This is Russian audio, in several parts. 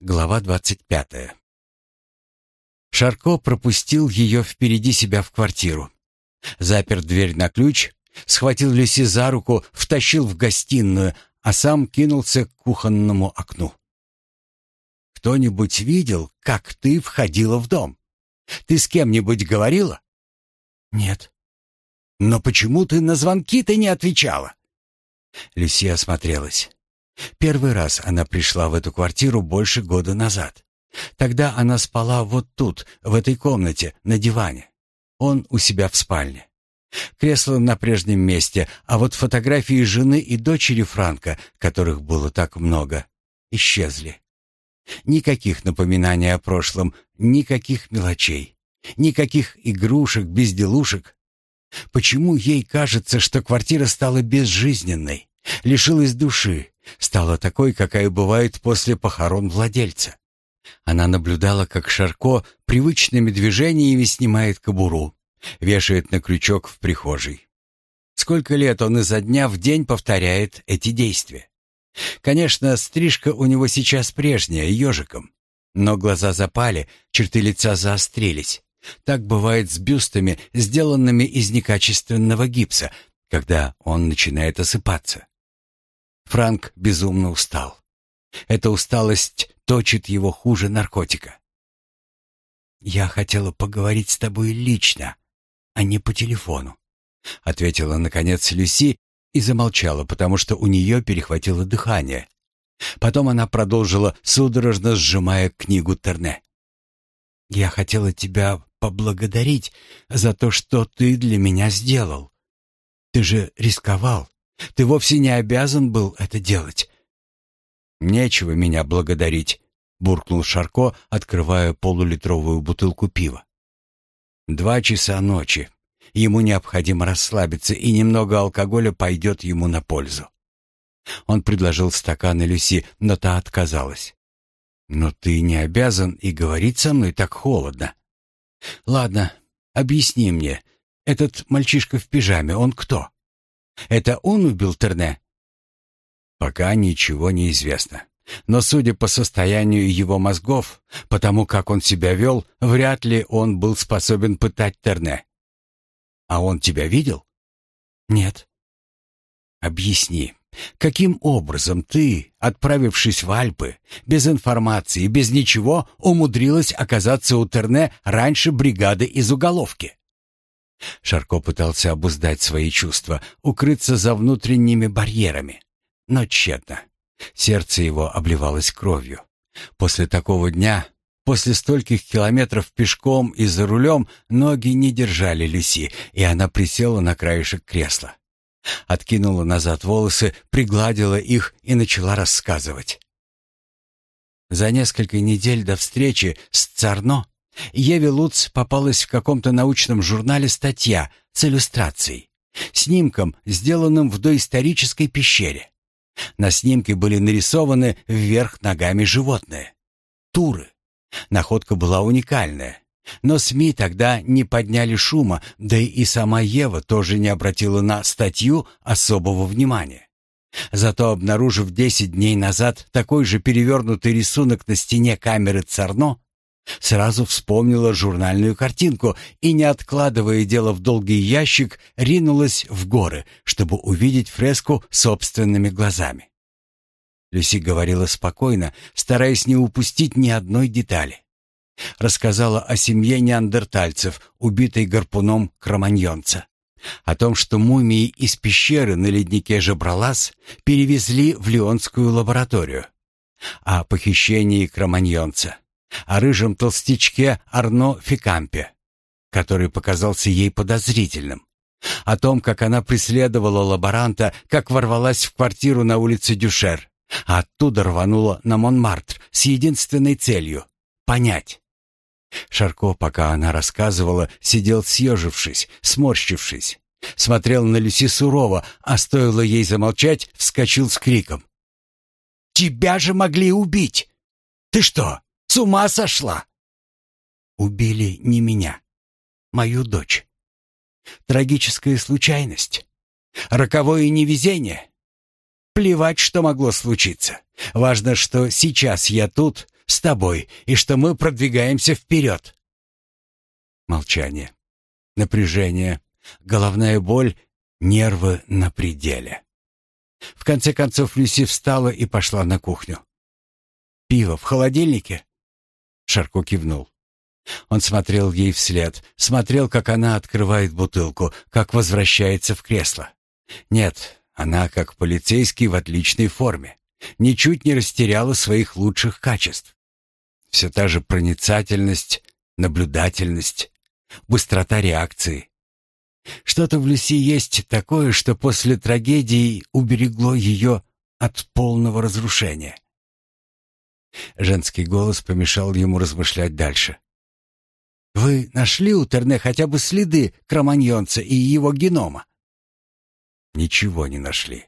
Глава двадцать пятая. Шарко пропустил ее впереди себя в квартиру. Запер дверь на ключ, схватил Люси за руку, втащил в гостиную, а сам кинулся к кухонному окну. «Кто-нибудь видел, как ты входила в дом? Ты с кем-нибудь говорила?» «Нет». «Но почему ты на звонки-то не отвечала?» Люси осмотрелась. Первый раз она пришла в эту квартиру больше года назад. Тогда она спала вот тут, в этой комнате, на диване. Он у себя в спальне. Кресло на прежнем месте, а вот фотографии жены и дочери Франка, которых было так много, исчезли. Никаких напоминаний о прошлом, никаких мелочей, никаких игрушек, безделушек. Почему ей кажется, что квартира стала безжизненной, лишилась души, стала такой, какая бывает после похорон владельца. Она наблюдала, как Шарко привычными движениями снимает кобуру, вешает на крючок в прихожей. Сколько лет он изо дня в день повторяет эти действия. Конечно, стрижка у него сейчас прежняя, ежиком. Но глаза запали, черты лица заострились. Так бывает с бюстами, сделанными из некачественного гипса, когда он начинает осыпаться. Франк безумно устал. Эта усталость точит его хуже наркотика. «Я хотела поговорить с тобой лично, а не по телефону», — ответила, наконец, Люси и замолчала, потому что у нее перехватило дыхание. Потом она продолжила, судорожно сжимая книгу Терне. «Я хотела тебя поблагодарить за то, что ты для меня сделал. Ты же рисковал. Ты вовсе не обязан был это делать. Нечего меня благодарить, буркнул Шарко, открывая полулитровую бутылку пива. Два часа ночи. Ему необходимо расслабиться, и немного алкоголя пойдет ему на пользу. Он предложил стакан Люси, но та отказалась. «Но ты не обязан и говорить со мной так холодно». «Ладно, объясни мне, этот мальчишка в пижаме, он кто?» Это он убил Терне? Пока ничего не известно. Но судя по состоянию его мозгов, потому как он себя вел, вряд ли он был способен пытать Терне. А он тебя видел? Нет. Объясни, каким образом ты, отправившись в Альпы, без информации, без ничего, умудрилась оказаться у Терне раньше бригады из уголовки? Шарко пытался обуздать свои чувства, укрыться за внутренними барьерами. Но тщетно. Сердце его обливалось кровью. После такого дня, после стольких километров пешком и за рулем, ноги не держали Люси, и она присела на краешек кресла. Откинула назад волосы, пригладила их и начала рассказывать. За несколько недель до встречи с Царно Еве Луц попалась в каком-то научном журнале статья с иллюстрацией, снимком, сделанным в доисторической пещере. На снимке были нарисованы вверх ногами животные. Туры. Находка была уникальная. Но СМИ тогда не подняли шума, да и сама Ева тоже не обратила на статью особого внимания. Зато обнаружив 10 дней назад такой же перевернутый рисунок на стене камеры Царно, Сразу вспомнила журнальную картинку и, не откладывая дело в долгий ящик, ринулась в горы, чтобы увидеть фреску собственными глазами. Люси говорила спокойно, стараясь не упустить ни одной детали. Рассказала о семье неандертальцев, убитой гарпуном кроманьонца. О том, что мумии из пещеры на леднике Жабралас перевезли в Лионскую лабораторию. О похищении кроманьонца о рыжем толстячке Арно Фикампе, который показался ей подозрительным, о том, как она преследовала лаборанта, как ворвалась в квартиру на улице Дюшер, а оттуда рванула на Монмартр с единственной целью — понять. Шарко, пока она рассказывала, сидел съежившись, сморщившись. Смотрел на Люси сурово, а стоило ей замолчать, вскочил с криком. «Тебя же могли убить! Ты что, с ума сошла!» Убили не меня, мою дочь. Трагическая случайность. Роковое невезение. Плевать, что могло случиться. Важно, что сейчас я тут, с тобой и что мы продвигаемся вперед». Молчание, напряжение, головная боль, нервы на пределе. В конце концов Люси встала и пошла на кухню. «Пиво в холодильнике?» Шарко кивнул. Он смотрел ей вслед, смотрел, как она открывает бутылку, как возвращается в кресло. Нет, она, как полицейский, в отличной форме. Ничуть не растеряла своих лучших качеств. Все та же проницательность, наблюдательность, быстрота реакции. Что-то в Люси есть такое, что после трагедии уберегло ее от полного разрушения. Женский голос помешал ему размышлять дальше. «Вы нашли у Терне хотя бы следы кроманьонца и его генома?» Ничего не нашли.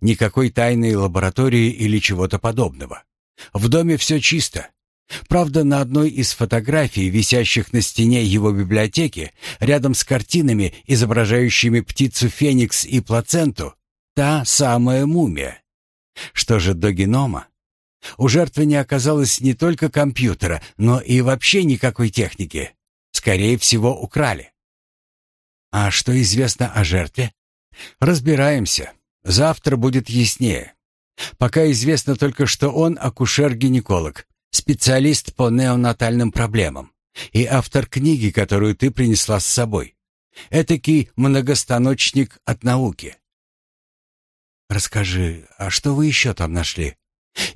Никакой тайной лаборатории или чего-то подобного. В доме все чисто. Правда, на одной из фотографий, висящих на стене его библиотеки, рядом с картинами, изображающими птицу Феникс и плаценту, та самая мумия. Что же до генома? У жертвы не оказалось не только компьютера, но и вообще никакой техники. Скорее всего, украли. А что известно о жертве? Разбираемся. Завтра будет яснее. Пока известно только, что он акушер-гинеколог, специалист по неонатальным проблемам и автор книги, которую ты принесла с собой. Этакий многостаночник от науки. Расскажи, а что вы еще там нашли?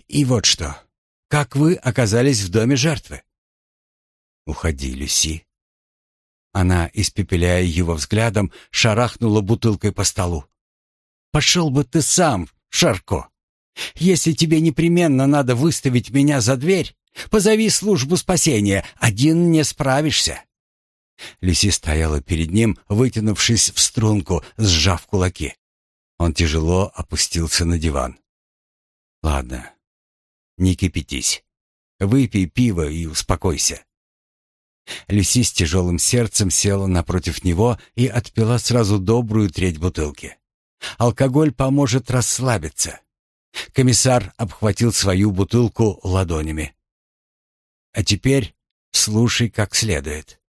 И вот что. Как вы оказались в доме жертвы? Уходи, Люси. Она, испепеляя его взглядом, шарахнула бутылкой по столу. «Пошел бы ты сам, Шарко! Если тебе непременно надо выставить меня за дверь, позови службу спасения, один не справишься». Люси стояла перед ним, вытянувшись в струнку, сжав кулаки. Он тяжело опустился на диван. «Ладно, не кипятись. Выпей пиво и успокойся. Люси с тяжелым сердцем села напротив него и отпила сразу добрую треть бутылки. Алкоголь поможет расслабиться. Комиссар обхватил свою бутылку ладонями. А теперь слушай как следует.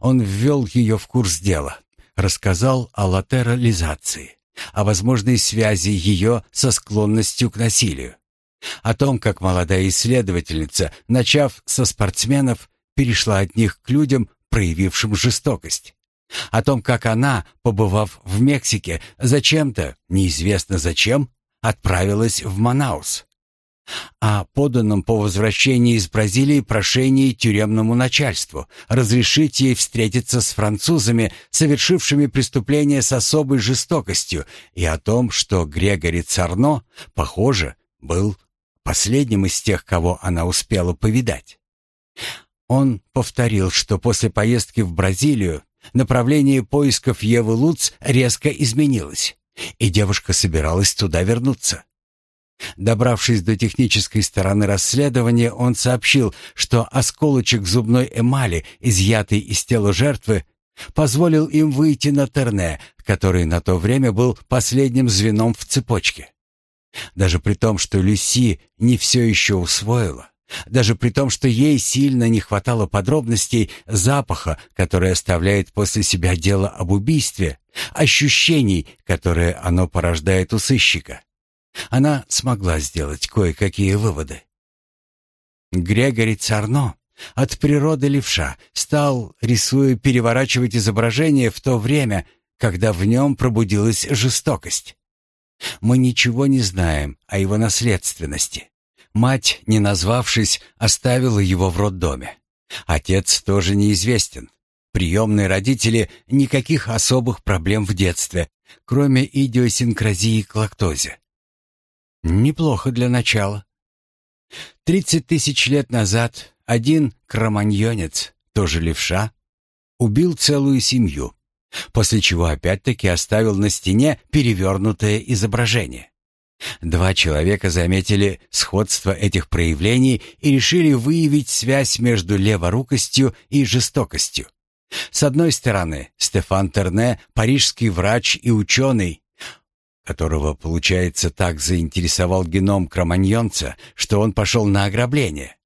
Он ввел ее в курс дела, рассказал о латерализации, о возможной связи ее со склонностью к насилию, о том, как молодая исследовательница, начав со спортсменов, перешла от них к людям, проявившим жестокость. О том, как она, побывав в Мексике, зачем-то, неизвестно зачем, отправилась в Манаус. О поданном по возвращении из Бразилии прошении тюремному начальству разрешить ей встретиться с французами, совершившими преступление с особой жестокостью, и о том, что Грегори Царно, похоже, был последним из тех, кого она успела повидать. Он повторил, что после поездки в Бразилию направление поисков Евы Луц резко изменилось, и девушка собиралась туда вернуться. Добравшись до технической стороны расследования, он сообщил, что осколочек зубной эмали, изъятый из тела жертвы, позволил им выйти на Терне, который на то время был последним звеном в цепочке. Даже при том, что Люси не все еще усвоила, даже при том, что ей сильно не хватало подробностей запаха, который оставляет после себя дело об убийстве, ощущений, которые оно порождает у сыщика. Она смогла сделать кое-какие выводы. Грегори Царно от природы левша стал, рисуя, переворачивать изображение в то время, когда в нем пробудилась жестокость. Мы ничего не знаем о его наследственности. Мать, не назвавшись, оставила его в роддоме. Отец тоже неизвестен. Приемные родители — никаких особых проблем в детстве, кроме идиосинкразии к лактозе. Неплохо для начала. Тридцать тысяч лет назад один кроманьонец, тоже левша, убил целую семью, после чего опять-таки оставил на стене перевернутое изображение. Два человека заметили сходство этих проявлений и решили выявить связь между леворукостью и жестокостью. С одной стороны, Стефан Терне, парижский врач и ученый, которого, получается, так заинтересовал геном кроманьонца, что он пошел на ограбление.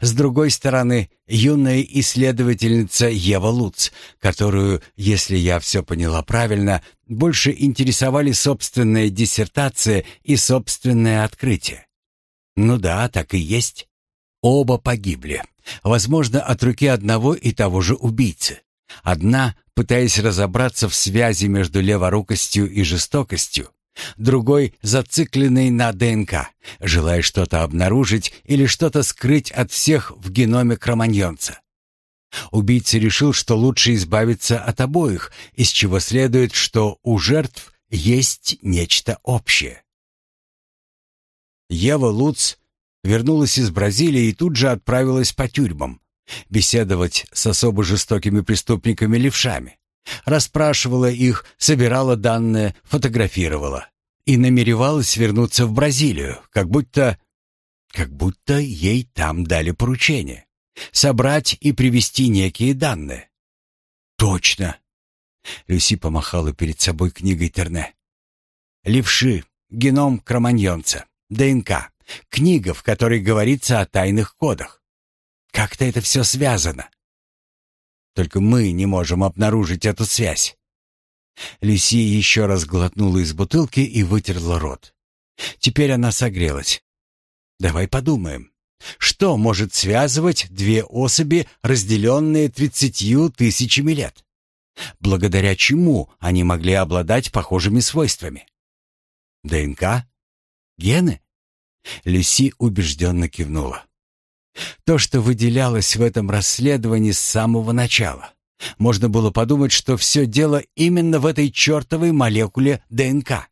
С другой стороны, юная исследовательница Ева Луц, которую, если я все поняла правильно, больше интересовали собственная диссертация и собственное открытие. Ну да, так и есть. Оба погибли. Возможно, от руки одного и того же убийцы. Одна, пытаясь разобраться в связи между леворукостью и жестокостью, другой зацикленный на ДНК, желая что-то обнаружить или что-то скрыть от всех в геноме кроманьонца. Убийца решил, что лучше избавиться от обоих, из чего следует, что у жертв есть нечто общее. Ева Луц вернулась из Бразилии и тут же отправилась по тюрьмам, беседовать с особо жестокими преступниками-левшами. Расспрашивала их, собирала данные, фотографировала. И намеревалась вернуться в Бразилию, как будто... как будто ей там дали поручение. Собрать и привести некие данные. Точно. Люси помахала перед собой книгой Терне. Левши, геном кроманьонца, ДНК. Книга, в которой говорится о тайных кодах. Как-то это все связано. Только мы не можем обнаружить эту связь. Люси еще раз глотнула из бутылки и вытерла рот. Теперь она согрелась. Давай подумаем. Что может связывать две особи, разделенные тридцатью тысячами лет? Благодаря чему они могли обладать похожими свойствами? ДНК? Гены? Люси убежденно кивнула. То, что выделялось в этом расследовании с самого начала. Можно было подумать, что все дело именно в этой чертовой молекуле ДНК.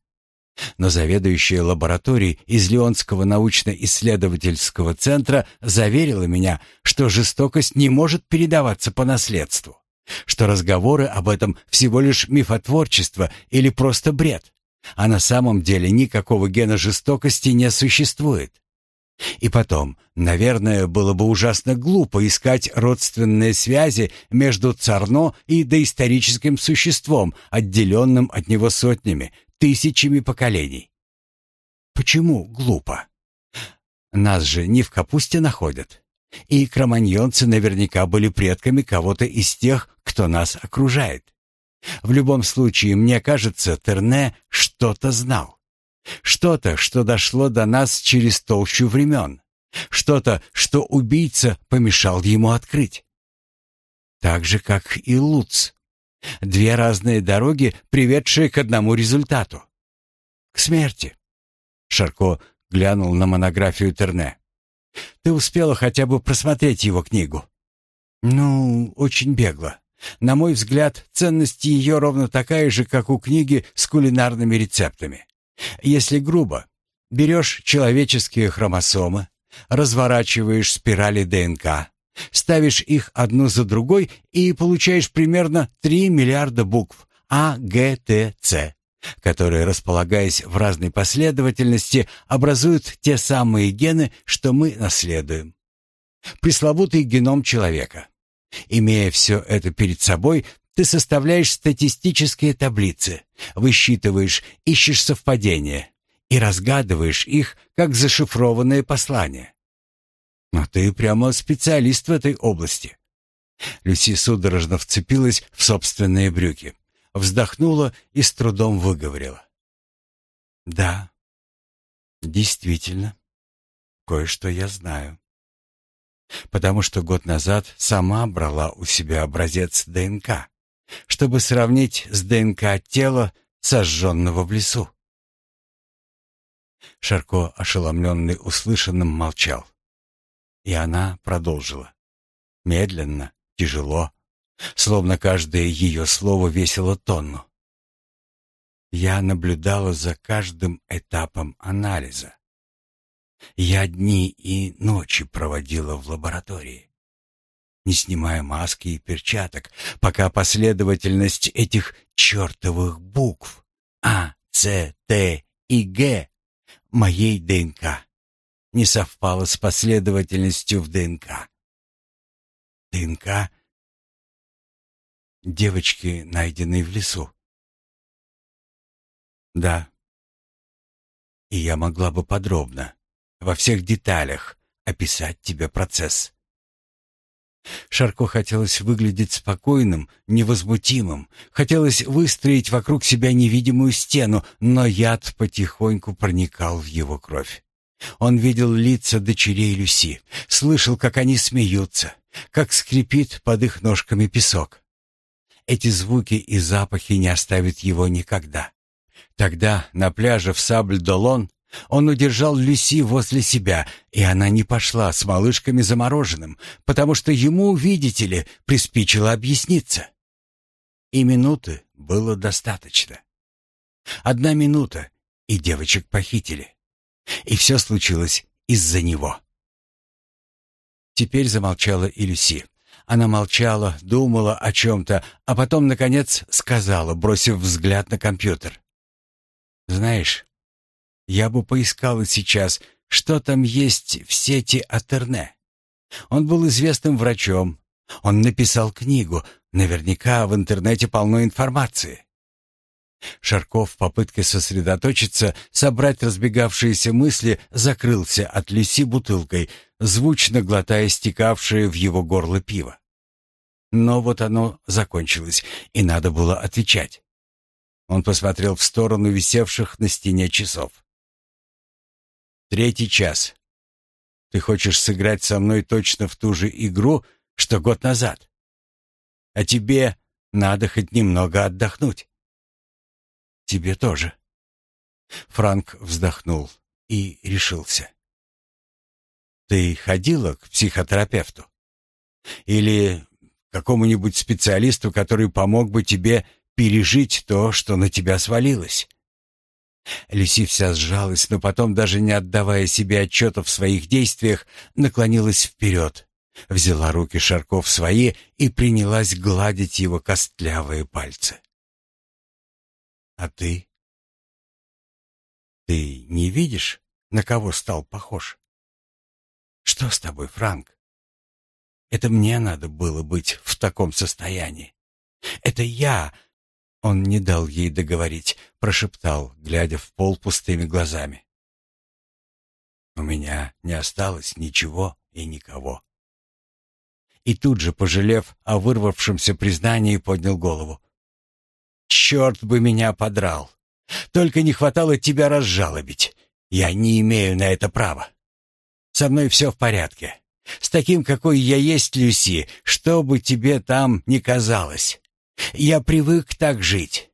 Но заведующая лабораторией из Леонского научно-исследовательского центра заверила меня, что жестокость не может передаваться по наследству, что разговоры об этом всего лишь мифотворчество или просто бред, а на самом деле никакого гена жестокости не существует. И потом, наверное, было бы ужасно глупо искать родственные связи между Царно и доисторическим существом, отделенным от него сотнями, тысячами поколений. Почему глупо? Нас же не в капусте находят. И кроманьонцы наверняка были предками кого-то из тех, кто нас окружает. В любом случае, мне кажется, Терне что-то знал. Что-то, что дошло до нас через толщу времен. Что-то, что убийца помешал ему открыть. Так же, как и Луц. Две разные дороги, приведшие к одному результату. К смерти. Шарко глянул на монографию Терне. «Ты успела хотя бы просмотреть его книгу?» «Ну, очень бегло. На мой взгляд, ценность ее ровно такая же, как у книги с кулинарными рецептами. Если грубо, берешь человеческие хромосомы, разворачиваешь спирали ДНК, ставишь их одну за другой и получаешь примерно 3 миллиарда букв А, Г, Т, С, которые, располагаясь в разной последовательности, образуют те самые гены, что мы наследуем. Пресловутый геном человека. Имея все это перед собой, ты составляешь статистические таблицы, высчитываешь, ищешь совпадения и разгадываешь их, как зашифрованные послания. Но ты прямо специалист в этой области. Люси судорожно вцепилась в собственные брюки, вздохнула и с трудом выговорила. «Да, действительно, кое-что я знаю потому что год назад сама брала у себя образец ДНК, чтобы сравнить с ДНК тела, сожженного в лесу. Шарко, ошеломленный услышанным, молчал. И она продолжила. Медленно, тяжело, словно каждое ее слово весило тонну. Я наблюдала за каждым этапом анализа. Я дни и ночи проводила в лаборатории, не снимая маски и перчаток, пока последовательность этих чертовых букв А, С, Т и Г моей ДНК не совпала с последовательностью в ДНК. ДНК девочки, найденной в лесу. Да, и я могла бы подробно, во всех деталях, описать тебе процесс. Шарко хотелось выглядеть спокойным, невозмутимым, хотелось выстроить вокруг себя невидимую стену, но яд потихоньку проникал в его кровь. Он видел лица дочерей Люси, слышал, как они смеются, как скрипит под их ножками песок. Эти звуки и запахи не оставят его никогда. Тогда на пляже в Сабль-Долон он удержал Люси возле себя, и она не пошла с малышками замороженным, потому что ему, видите ли, приспичило объясниться. И минуты было достаточно. Одна минута, и девочек похитили. И все случилось из-за него. Теперь замолчала и Люси. Она молчала, думала о чем-то, а потом, наконец, сказала, бросив взгляд на компьютер. «Знаешь, я бы поискала сейчас, что там есть в сети Атерне. Он был известным врачом. Он написал книгу. Наверняка в интернете полно информации. Шарков в попытке сосредоточиться, собрать разбегавшиеся мысли, закрылся от Люси бутылкой, звучно глотая стекавшее в его горло пиво. Но вот оно закончилось, и надо было отвечать. Он посмотрел в сторону висевших на стене часов. Третий час. Ты хочешь сыграть со мной точно в ту же игру, что год назад? А тебе надо хоть немного отдохнуть. Тебе тоже. Франк вздохнул и решился. Ты ходила к психотерапевту? Или какому-нибудь специалисту, который помог бы тебе пережить то, что на тебя свалилось? Люси вся сжалась, но потом, даже не отдавая себе отчета в своих действиях, наклонилась вперед, взяла руки Шарков свои и принялась гладить его костлявые пальцы. «А ты? Ты не видишь, на кого стал похож? Что с тобой, Франк? Это мне надо было быть в таком состоянии. Это я он не дал ей договорить, прошептал, глядя в пол пустыми глазами. «У меня не осталось ничего и никого». И тут же, пожалев о вырвавшемся признании, поднял голову. «Черт бы меня подрал! Только не хватало тебя разжалобить. Я не имею на это права. Со мной все в порядке. С таким, какой я есть, Люси, что бы тебе там ни казалось. Я привык так жить.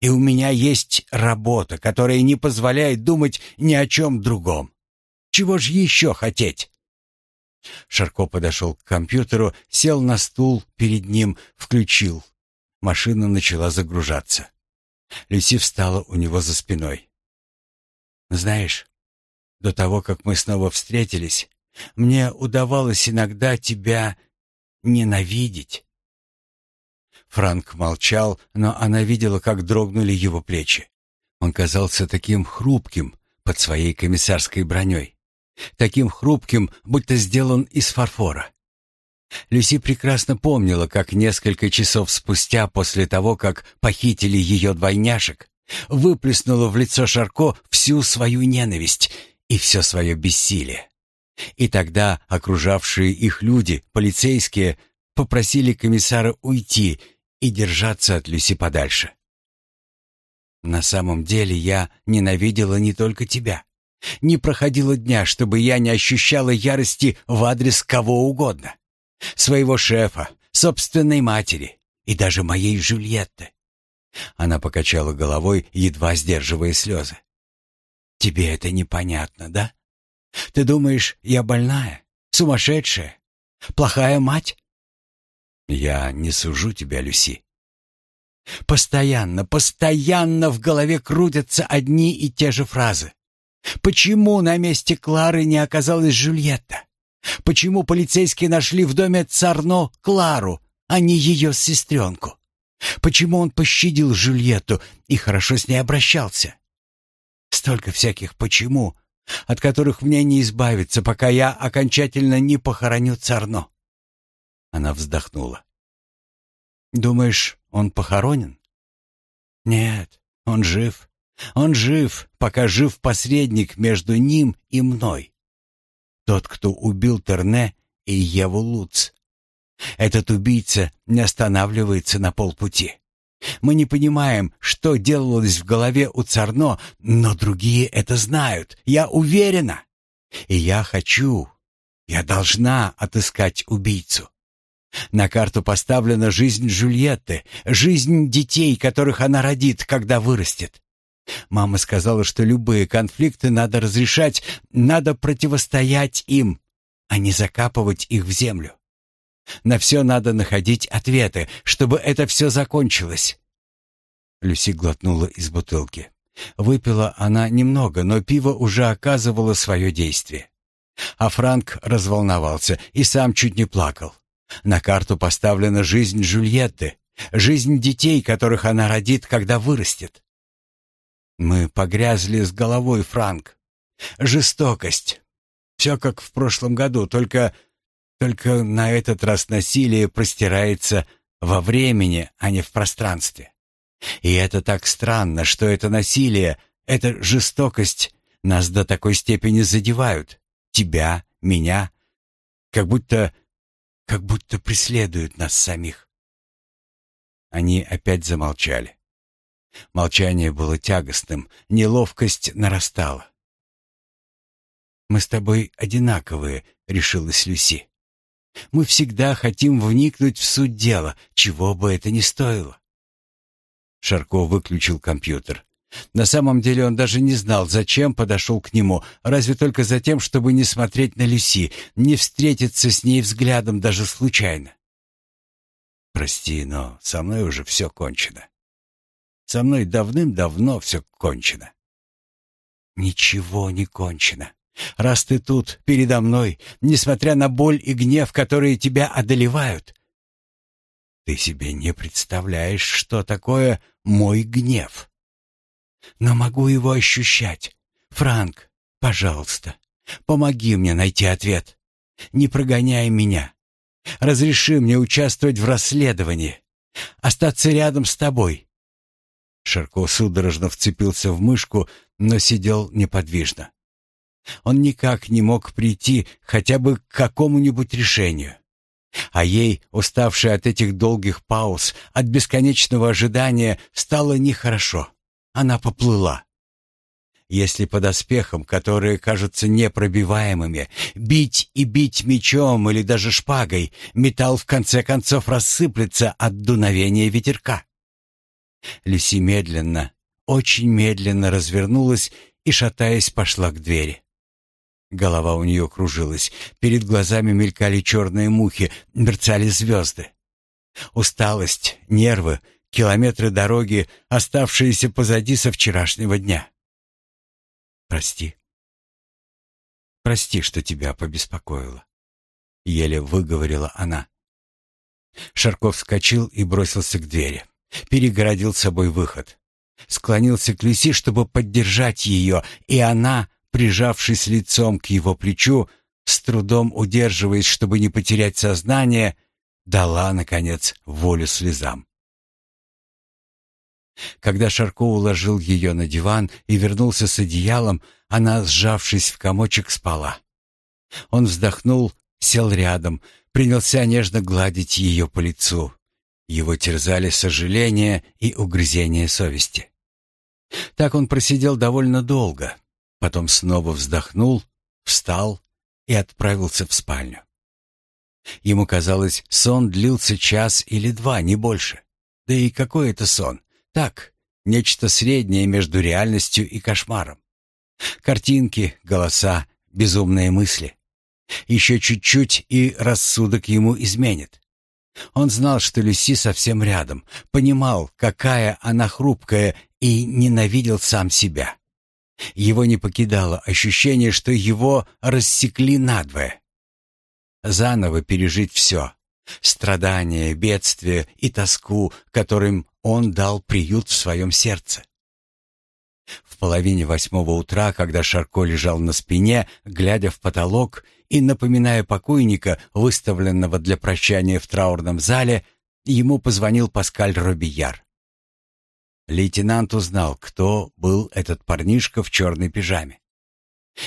И у меня есть работа, которая не позволяет думать ни о чем другом. Чего ж еще хотеть? Шарко подошел к компьютеру, сел на стул перед ним, включил. Машина начала загружаться. Люси встала у него за спиной. «Знаешь, до того, как мы снова встретились, мне удавалось иногда тебя ненавидеть. Франк молчал, но она видела, как дрогнули его плечи. Он казался таким хрупким под своей комиссарской броней. Таким хрупким, будто сделан из фарфора. Люси прекрасно помнила, как несколько часов спустя после того, как похитили ее двойняшек, выплеснула в лицо Шарко всю свою ненависть и все свое бессилие. И тогда окружавшие их люди, полицейские, попросили комиссара уйти и держаться от Люси подальше. На самом деле я ненавидела не только тебя. Не проходило дня, чтобы я не ощущала ярости в адрес кого угодно. Своего шефа, собственной матери и даже моей Жюльетты. Она покачала головой, едва сдерживая слезы. «Тебе это непонятно, да? Ты думаешь, я больная, сумасшедшая, плохая мать? Я не сужу тебя, Люси. Постоянно, постоянно в голове крутятся одни и те же фразы. Почему на месте Клары не оказалась Жюльетта? Почему полицейские нашли в доме Царно Клару, а не ее сестренку? Почему он пощадил Жюльетту и хорошо с ней обращался? Столько всяких «почему», от которых мне не избавиться, пока я окончательно не похороню Царно. Она вздохнула. «Думаешь, он похоронен?» «Нет, он жив. Он жив, пока жив посредник между ним и мной. Тот, кто убил Терне и Еву Луц. Этот убийца не останавливается на полпути. Мы не понимаем, что делалось в голове у Царно, но другие это знают, я уверена. И я хочу, я должна отыскать убийцу. На карту поставлена жизнь Джульетты, жизнь детей, которых она родит, когда вырастет. Мама сказала, что любые конфликты надо разрешать, надо противостоять им, а не закапывать их в землю. На все надо находить ответы, чтобы это все закончилось. Люси глотнула из бутылки. Выпила она немного, но пиво уже оказывало свое действие. А Франк разволновался и сам чуть не плакал. На карту поставлена жизнь Джульетты, жизнь детей, которых она родит, когда вырастет. Мы погрязли с головой, Франк. Жестокость. Все как в прошлом году, только... Только на этот раз насилие простирается во времени, а не в пространстве. И это так странно, что это насилие, эта жестокость нас до такой степени задевают. Тебя, меня. Как будто... как будто преследуют нас самих. Они опять замолчали. Молчание было тягостным, неловкость нарастала. «Мы с тобой одинаковые», — решилась Люси. «Мы всегда хотим вникнуть в суть дела, чего бы это ни стоило». Шарко выключил компьютер. На самом деле он даже не знал, зачем подошел к нему, разве только за тем, чтобы не смотреть на Люси, не встретиться с ней взглядом даже случайно. «Прости, но со мной уже все кончено. Со мной давным-давно все кончено». «Ничего не кончено. Раз ты тут, передо мной, несмотря на боль и гнев, которые тебя одолевают, ты себе не представляешь, что такое мой гнев. Но могу его ощущать. Франк, пожалуйста, помоги мне найти ответ. Не прогоняй меня. Разреши мне участвовать в расследовании. Остаться рядом с тобой. Шарко судорожно вцепился в мышку, но сидел неподвижно. Он никак не мог прийти хотя бы к какому-нибудь решению. А ей, уставшей от этих долгих пауз, от бесконечного ожидания, стало нехорошо. Она поплыла. Если под оспехом, которые кажутся непробиваемыми, бить и бить мечом или даже шпагой, металл в конце концов рассыплется от дуновения ветерка. Люси медленно, очень медленно развернулась и, шатаясь, пошла к двери. Голова у нее кружилась, перед глазами мелькали черные мухи, мерцали звезды. Усталость, нервы, километры дороги, оставшиеся позади со вчерашнего дня. «Прости. Прости, что тебя побеспокоило», — еле выговорила она. Шарков вскочил и бросился к двери. Перегородил собой выход. Склонился к Люси, чтобы поддержать ее, и она, прижавшись лицом к его плечу, с трудом удерживаясь, чтобы не потерять сознание, дала, наконец, волю слезам. Когда Шарко уложил ее на диван и вернулся с одеялом, она, сжавшись в комочек, спала. Он вздохнул, сел рядом, принялся нежно гладить ее по лицу. Его терзали сожаление и угрызение совести. Так он просидел довольно долго, Потом снова вздохнул, встал и отправился в спальню. Ему казалось, сон длился час или два, не больше. Да и какой это сон? Так, нечто среднее между реальностью и кошмаром. Картинки, голоса, безумные мысли. Еще чуть-чуть, и рассудок ему изменит. Он знал, что Люси совсем рядом, понимал, какая она хрупкая, и ненавидел сам себя. Его не покидало ощущение, что его рассекли надвое. Заново пережить все — страдания, бедствия и тоску, которым он дал приют в своем сердце. В половине восьмого утра, когда Шарко лежал на спине, глядя в потолок и напоминая покойника, выставленного для прощания в траурном зале, ему позвонил Паскаль Робияр. Лейтенант узнал, кто был этот парнишка в черной пижаме.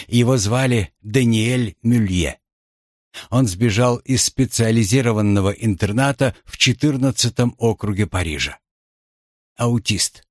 Его звали Даниэль Мюлье. Он сбежал из специализированного интерната в 14 округе Парижа. Аутист.